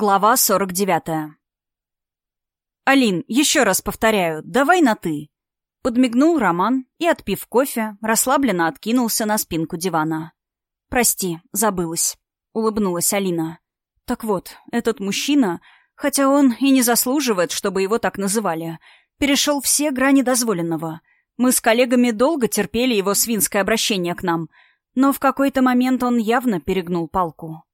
Глава 49. «Алин, еще раз повторяю, давай на «ты». Подмигнул Роман и, отпив кофе, расслабленно откинулся на спинку дивана. «Прости, забылась», — улыбнулась Алина. «Так вот, этот мужчина, хотя он и не заслуживает, чтобы его так называли, перешел все грани дозволенного. Мы с коллегами долго терпели его свинское обращение к нам, но в какой-то момент он явно перегнул палку».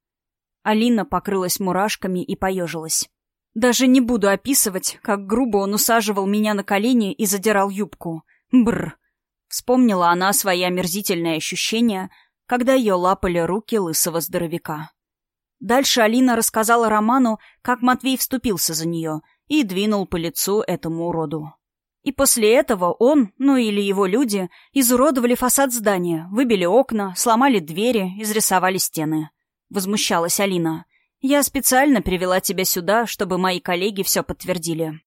Алина покрылась мурашками и поежилась. Даже не буду описывать, как грубо он усаживал меня на колени и задирал юбку. Бр. Вспомнила она свои омерзительные ощущения, когда ее лапали руки лысого здоровяка. Дальше Алина рассказала Роману, как Матвей вступился за нее и двинул по лицу этому уроду. И после этого он, ну или его люди, изуродовали фасад здания, выбили окна, сломали двери, изрисовали стены. Возмущалась Алина. «Я специально привела тебя сюда, чтобы мои коллеги все подтвердили».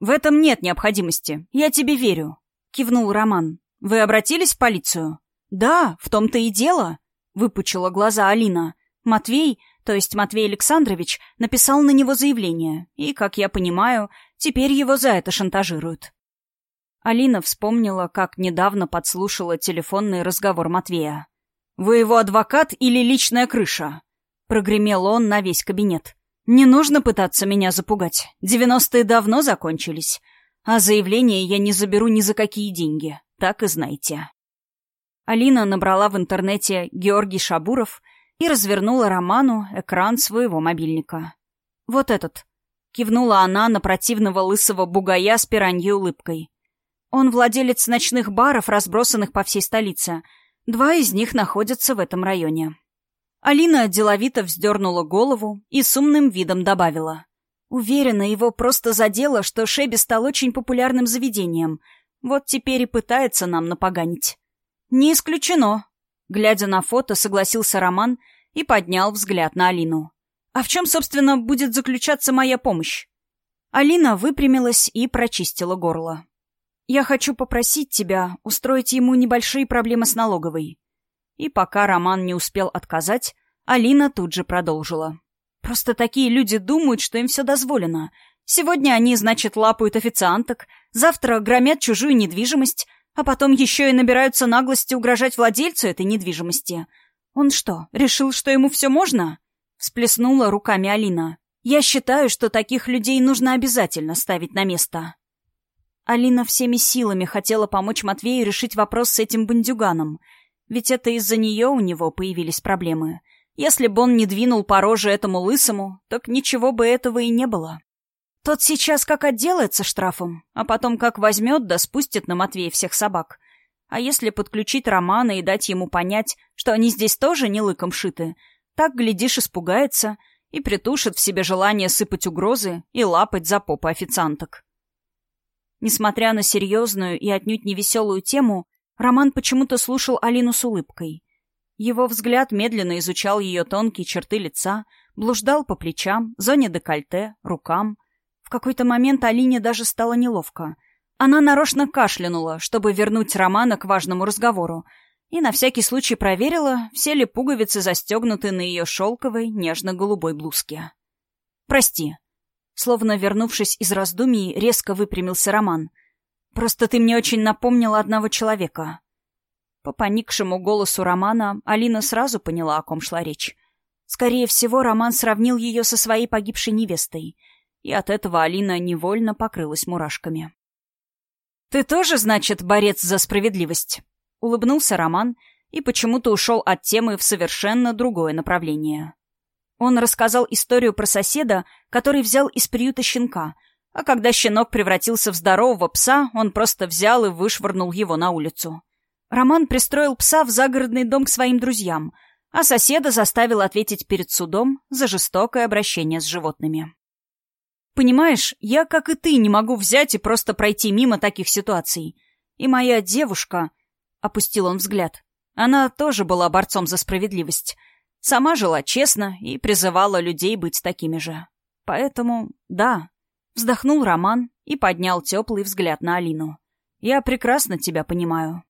«В этом нет необходимости. Я тебе верю», — кивнул Роман. «Вы обратились в полицию?» «Да, в том-то и дело», — выпучила глаза Алина. «Матвей, то есть Матвей Александрович, написал на него заявление, и, как я понимаю, теперь его за это шантажируют». Алина вспомнила, как недавно подслушала телефонный разговор Матвея. «Вы его адвокат или личная крыша?» Прогремел он на весь кабинет. «Не нужно пытаться меня запугать. Девяностые давно закончились. А заявление я не заберу ни за какие деньги. Так и знайте». Алина набрала в интернете «Георгий Шабуров» и развернула Роману экран своего мобильника. «Вот этот», — кивнула она на противного лысого бугая с пираньей улыбкой. «Он владелец ночных баров, разбросанных по всей столице». Два из них находятся в этом районе. Алина деловито вздернула голову и с умным видом добавила. Уверена, его просто задело, что Шеби стал очень популярным заведением. Вот теперь и пытается нам напоганить. Не исключено. Глядя на фото, согласился Роман и поднял взгляд на Алину. А в чем, собственно, будет заключаться моя помощь? Алина выпрямилась и прочистила горло. Я хочу попросить тебя устроить ему небольшие проблемы с налоговой». И пока Роман не успел отказать, Алина тут же продолжила. «Просто такие люди думают, что им все дозволено. Сегодня они, значит, лапают официанток, завтра громят чужую недвижимость, а потом еще и набираются наглости угрожать владельцу этой недвижимости. Он что, решил, что ему все можно?» Всплеснула руками Алина. «Я считаю, что таких людей нужно обязательно ставить на место». Алина всеми силами хотела помочь Матвею решить вопрос с этим бандюганом. Ведь это из-за нее у него появились проблемы. Если бы он не двинул по роже этому лысому, так ничего бы этого и не было. Тот сейчас как отделается штрафом, а потом как возьмет да спустит на Матвея всех собак. А если подключить Романа и дать ему понять, что они здесь тоже не лыком шиты, так, глядишь, испугается и притушит в себе желание сыпать угрозы и лапать за попу официанток. Несмотря на серьезную и отнюдь невеселую тему, Роман почему-то слушал Алину с улыбкой. Его взгляд медленно изучал ее тонкие черты лица, блуждал по плечам, зоне декольте, рукам. В какой-то момент Алине даже стало неловко. Она нарочно кашлянула, чтобы вернуть Романа к важному разговору, и на всякий случай проверила, все ли пуговицы застегнуты на ее шелковой, нежно-голубой блузке. «Прости», Словно вернувшись из раздумий, резко выпрямился Роман. «Просто ты мне очень напомнила одного человека». По поникшему голосу Романа Алина сразу поняла, о ком шла речь. Скорее всего, Роман сравнил ее со своей погибшей невестой, и от этого Алина невольно покрылась мурашками. «Ты тоже, значит, борец за справедливость?» — улыбнулся Роман и почему-то ушел от темы в совершенно другое направление. Он рассказал историю про соседа, который взял из приюта щенка, а когда щенок превратился в здорового пса, он просто взял и вышвырнул его на улицу. Роман пристроил пса в загородный дом к своим друзьям, а соседа заставил ответить перед судом за жестокое обращение с животными. «Понимаешь, я, как и ты, не могу взять и просто пройти мимо таких ситуаций. И моя девушка...» — опустил он взгляд. Она тоже была борцом за справедливость — Сама жила честно и призывала людей быть такими же. Поэтому, да, вздохнул Роман и поднял теплый взгляд на Алину. Я прекрасно тебя понимаю.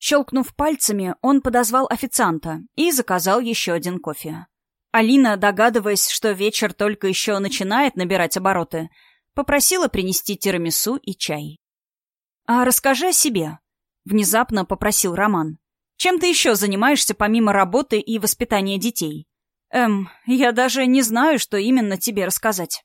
Щелкнув пальцами, он подозвал официанта и заказал еще один кофе. Алина, догадываясь, что вечер только еще начинает набирать обороты, попросила принести тирамису и чай. «А расскажи о себе», — внезапно попросил Роман. «Чем ты еще занимаешься помимо работы и воспитания детей?» «Эм, я даже не знаю, что именно тебе рассказать».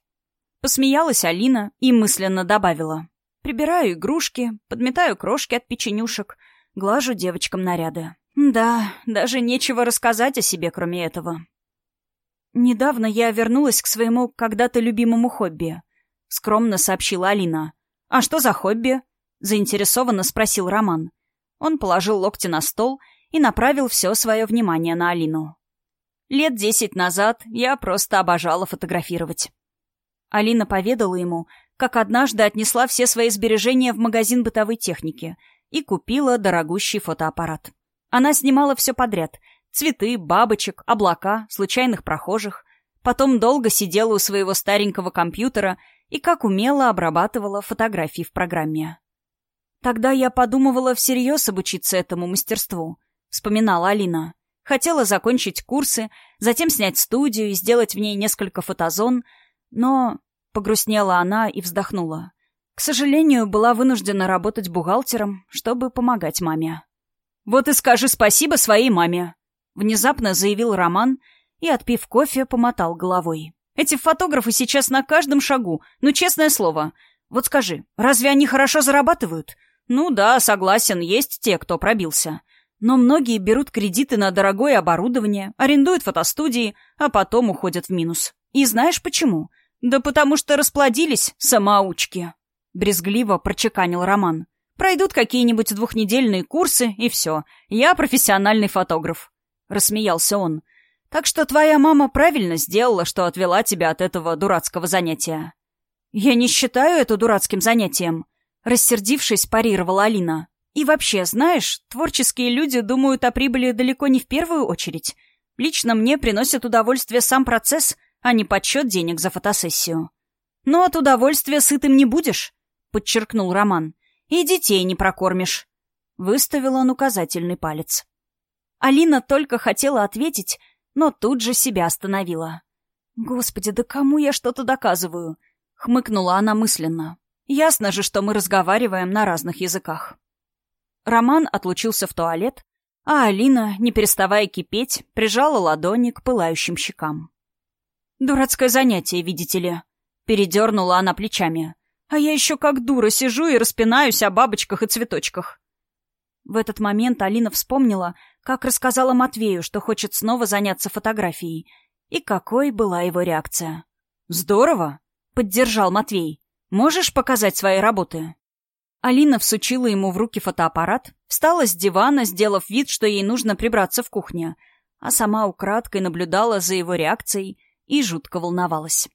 Посмеялась Алина и мысленно добавила. «Прибираю игрушки, подметаю крошки от печенюшек, глажу девочкам наряды. Да, даже нечего рассказать о себе, кроме этого. «Недавно я вернулась к своему когда-то любимому хобби», — скромно сообщила Алина. «А что за хобби?» — заинтересованно спросил Роман. Он положил локти на стол и направил все свое внимание на Алину. «Лет десять назад я просто обожала фотографировать». Алина поведала ему, как однажды отнесла все свои сбережения в магазин бытовой техники и купила дорогущий фотоаппарат. Она снимала все подряд — Цветы, бабочек, облака, случайных прохожих. Потом долго сидела у своего старенького компьютера и как умело обрабатывала фотографии в программе. «Тогда я подумывала всерьез обучиться этому мастерству», — вспоминала Алина. Хотела закончить курсы, затем снять студию и сделать в ней несколько фотозон, но... Погрустнела она и вздохнула. К сожалению, была вынуждена работать бухгалтером, чтобы помогать маме. «Вот и скажи спасибо своей маме», Внезапно заявил Роман и, отпив кофе, помотал головой. «Эти фотографы сейчас на каждом шагу, ну, честное слово. Вот скажи, разве они хорошо зарабатывают? Ну да, согласен, есть те, кто пробился. Но многие берут кредиты на дорогое оборудование, арендуют фотостудии, а потом уходят в минус. И знаешь почему? Да потому что расплодились самоучки. Брезгливо прочеканил Роман. Пройдут какие-нибудь двухнедельные курсы, и все. Я профессиональный фотограф. — рассмеялся он. «Так что твоя мама правильно сделала, что отвела тебя от этого дурацкого занятия». «Я не считаю это дурацким занятием», — рассердившись, парировала Алина. «И вообще, знаешь, творческие люди думают о прибыли далеко не в первую очередь. Лично мне приносит удовольствие сам процесс, а не подсчет денег за фотосессию». «Но от удовольствия сытым не будешь», — подчеркнул Роман. «И детей не прокормишь». Выставил он указательный палец. Алина только хотела ответить, но тут же себя остановила. «Господи, да кому я что-то доказываю?» — хмыкнула она мысленно. «Ясно же, что мы разговариваем на разных языках». Роман отлучился в туалет, а Алина, не переставая кипеть, прижала ладони к пылающим щекам. «Дурацкое занятие, видите ли», — передернула она плечами. «А я еще как дура сижу и распинаюсь о бабочках и цветочках». В этот момент Алина вспомнила, как рассказала Матвею, что хочет снова заняться фотографией, и какой была его реакция. «Здорово!» — поддержал Матвей. «Можешь показать свои работы?» Алина всучила ему в руки фотоаппарат, встала с дивана, сделав вид, что ей нужно прибраться в кухне, а сама украдкой наблюдала за его реакцией и жутко волновалась.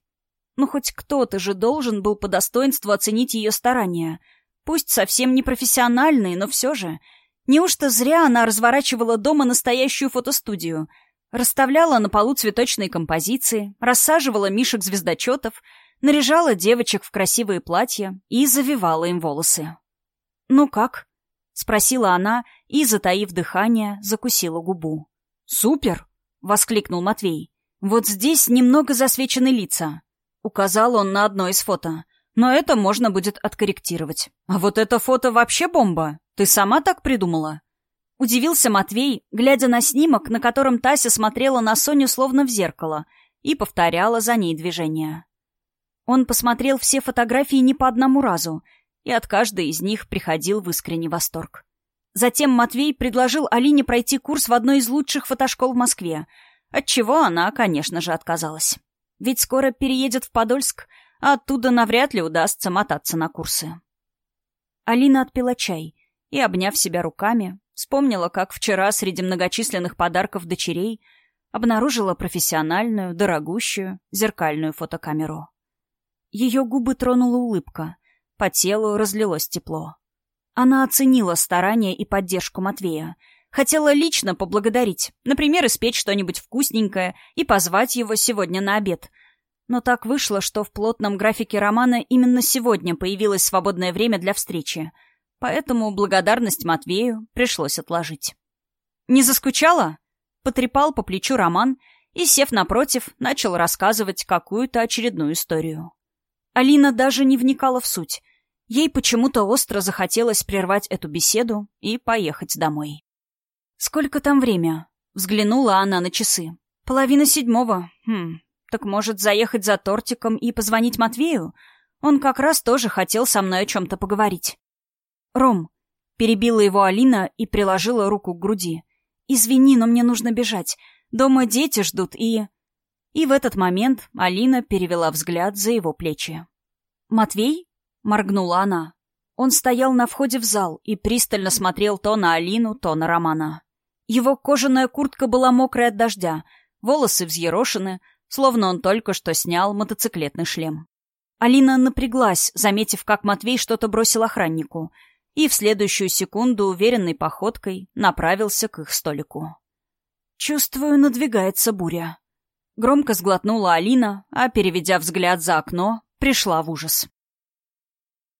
Ну, хоть кто-то же должен был по достоинству оценить ее старания. Пусть совсем не профессиональные, но все же — Неужто зря она разворачивала дома настоящую фотостудию? Расставляла на полу цветочные композиции, рассаживала мишек-звездочетов, наряжала девочек в красивые платья и завивала им волосы. «Ну как?» — спросила она и, затаив дыхание, закусила губу. «Супер!» — воскликнул Матвей. «Вот здесь немного засвечены лица», — указал он на одно из фото. «Но это можно будет откорректировать. А вот это фото вообще бомба!» Ты сама так придумала?» Удивился Матвей, глядя на снимок, на котором Тася смотрела на Соню словно в зеркало и повторяла за ней движения. Он посмотрел все фотографии не по одному разу, и от каждой из них приходил в искренний восторг. Затем Матвей предложил Алине пройти курс в одной из лучших фотошкол в Москве, от чего она, конечно же, отказалась. Ведь скоро переедет в Подольск, а оттуда навряд ли удастся мотаться на курсы. Алина отпила чай — и, обняв себя руками, вспомнила, как вчера среди многочисленных подарков дочерей обнаружила профессиональную, дорогущую, зеркальную фотокамеру. Ее губы тронула улыбка, по телу разлилось тепло. Она оценила старания и поддержку Матвея, хотела лично поблагодарить, например, испечь что-нибудь вкусненькое и позвать его сегодня на обед. Но так вышло, что в плотном графике романа именно сегодня появилось свободное время для встречи — поэтому благодарность Матвею пришлось отложить. «Не заскучала?» — потрепал по плечу Роман и, сев напротив, начал рассказывать какую-то очередную историю. Алина даже не вникала в суть. Ей почему-то остро захотелось прервать эту беседу и поехать домой. «Сколько там время?» — взглянула она на часы. «Половина седьмого. Хм, так может заехать за тортиком и позвонить Матвею? Он как раз тоже хотел со мной о чем-то поговорить». «Ром», — перебила его Алина и приложила руку к груди. «Извини, но мне нужно бежать. Дома дети ждут и...» И в этот момент Алина перевела взгляд за его плечи. «Матвей?» — моргнула она. Он стоял на входе в зал и пристально смотрел то на Алину, то на Романа. Его кожаная куртка была мокрая от дождя, волосы взъерошены, словно он только что снял мотоциклетный шлем. Алина напряглась, заметив, как Матвей что-то бросил охраннику, и в следующую секунду уверенной походкой направился к их столику. «Чувствую, надвигается буря», Громко сглотнула Алина, а, переведя взгляд за окно, пришла в ужас.